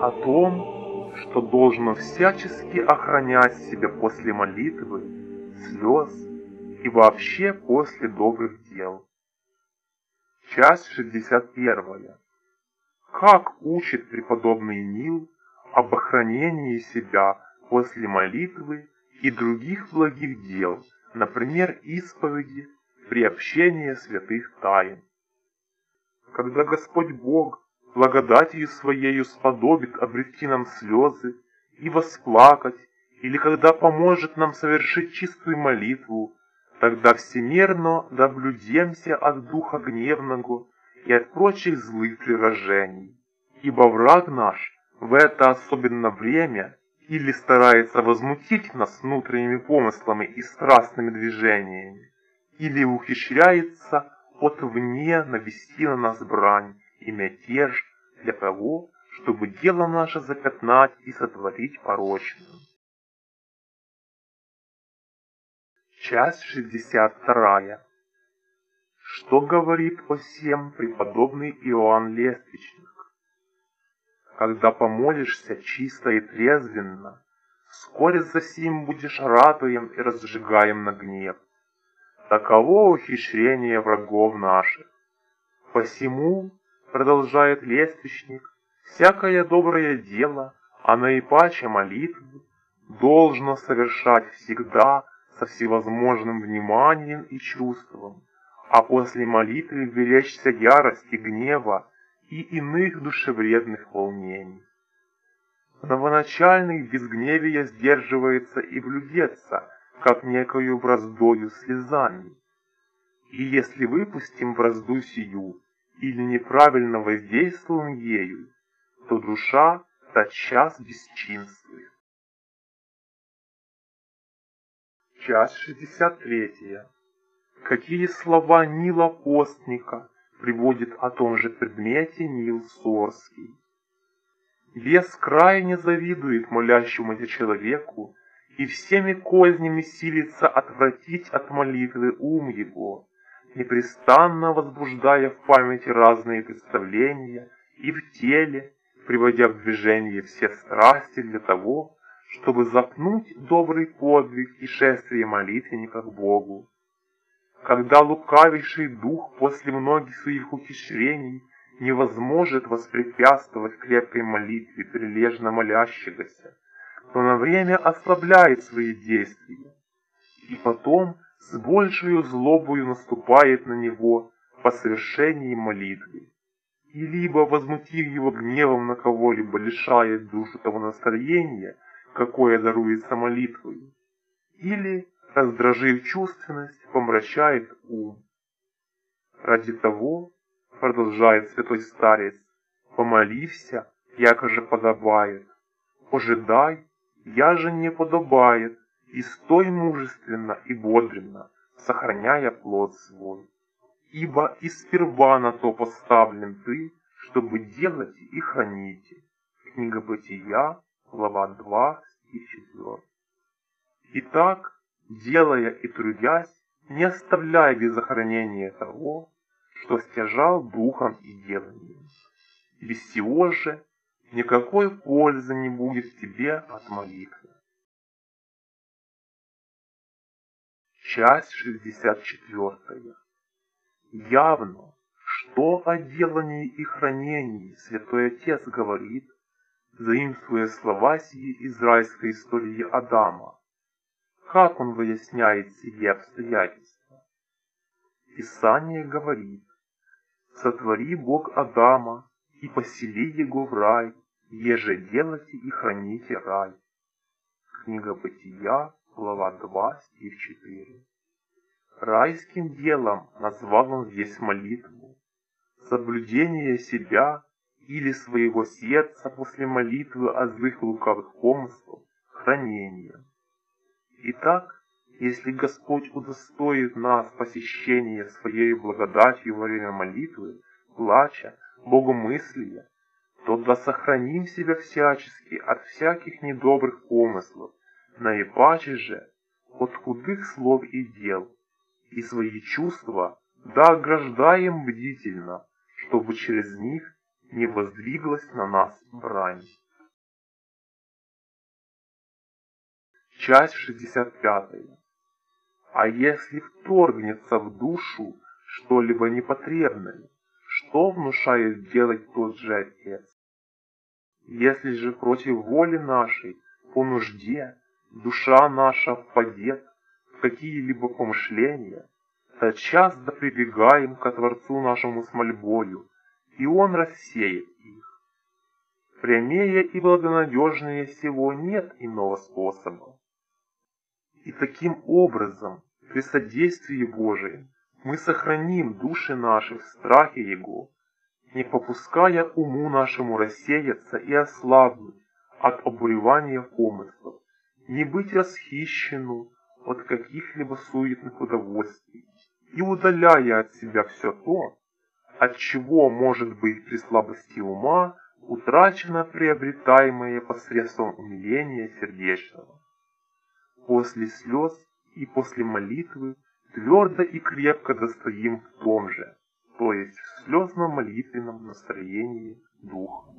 о том, что должно всячески охранять себя после молитвы, слез и вообще после добрых дел. Часть 61. Как учит преподобный Нил об охранении себя после молитвы и других благих дел, например, исповеди, приобщения святых тайн. Когда Господь Бог благодатью Своею сподобит обрести нам слезы и восплакать, или когда поможет нам совершить чистую молитву, тогда всемерно доблюдемся от духа гневного и от прочих злых приражений. Ибо враг наш в это особенно время или старается возмутить нас внутренними помыслами и страстными движениями, или ухищряется от вне навести на нас брань и мятеж для того, чтобы дело наше запятнать и сотворить порочным. Часть 62. Что говорит о сем преподобный Иоанн Лествичник? Когда помолишься чисто и трезвенно, вскоре за сим будешь ратуем и разжигаем на гнев. Таково ухищрение врагов наших. Посему, продолжает лествичник, всякое доброе дело, а наипаче молитву, должно совершать всегда со всевозможным вниманием и чувством, а после молитвы беречься ярости, гнева и иных душевредных волнений. Новоначальных безгневия сдерживается и влюбется, как некою браздою слезами. И если выпустим бразду сию или неправильно воздействуем ею, то душа тотчас бесчинствует. Часть 63. Какие слова Нила Постника приводит о том же предмете Нил Сорский? Бес крайне завидует молящемуся человеку и всеми кознями силится отвратить от молитвы ум его, непрестанно возбуждая в памяти разные представления и в теле, приводя в движение все страсти для того, чтобы запнуть добрый подвиг и шествие молитвенника к Богу. Когда лукавейший дух после многих своих ухищрений не возможет воспрепятствовать крепкой молитве прилежно молящегося, то на время ослабляет свои действия, и потом с большей злобою наступает на него по совершении молитвы, и либо, возмутив его гневом на кого-либо, лишает душу того настроения, какое даруется молитвой, или, раздражив чувственность, помрачает ум. Ради того, продолжает святой старец, помолився, яко же подобает, ожидай, я же не подобает, и стой мужественно и бодренно, сохраняя плод свой. Ибо и сперва на то поставлен ты, чтобы делать и хранить. Книга Бытия, глава 2, стих 4. Итак, делая и трудясь, не оставляй без охранения того, что стяжал духом и деланием. Без всего же никакой пользы не будет тебе от молитвы. Часть 64. Явно, что о делании и хранении Святой Отец говорит, заимствуя слова сии израильской истории Адама. Как он выясняет себе обстоятельства? Писание говорит, «Сотвори Бог Адама и посели его в рай, еже делайте и храните рай». Книга Бытия, глава 2, стих 4. Райским делом назвал он здесь молитву, соблюдение себя или своего сердца после молитвы о злых лукавых помыслах, хранение. Итак, если Господь удостоит нас посещения Своей благодатью во время молитвы, плача, богомыслия, то да сохраним себя всячески от всяких недобрых помыслов, найпаче же от худых слов и дел, и свои чувства да ограждаем бдительно, чтобы через них не воздвиглась на нас брань. Часть 65. А если вторгнется в душу что-либо непотребное, что внушает делать тот же Отец? Если же против воли нашей, по нужде, душа наша впадет в какие-либо помышления, то часто прибегаем ко Творцу нашему с мольбою, и Он рассеет их. Прямее и благонадежнее всего нет иного способа. И таким образом, при содействии Божием, мы сохраним души наши в страхе Его, не попуская уму нашему рассеяться и ослабнуть от обуревания помыслов, не быть расхищенну от каких-либо суетных удовольствий и удаляя от себя все то, от чего может быть при слабости ума утрачено приобретаемое посредством умиления сердечного. После слез и после молитвы твердо и крепко достоим в том же, то есть в слезно-молитвенном настроении духа.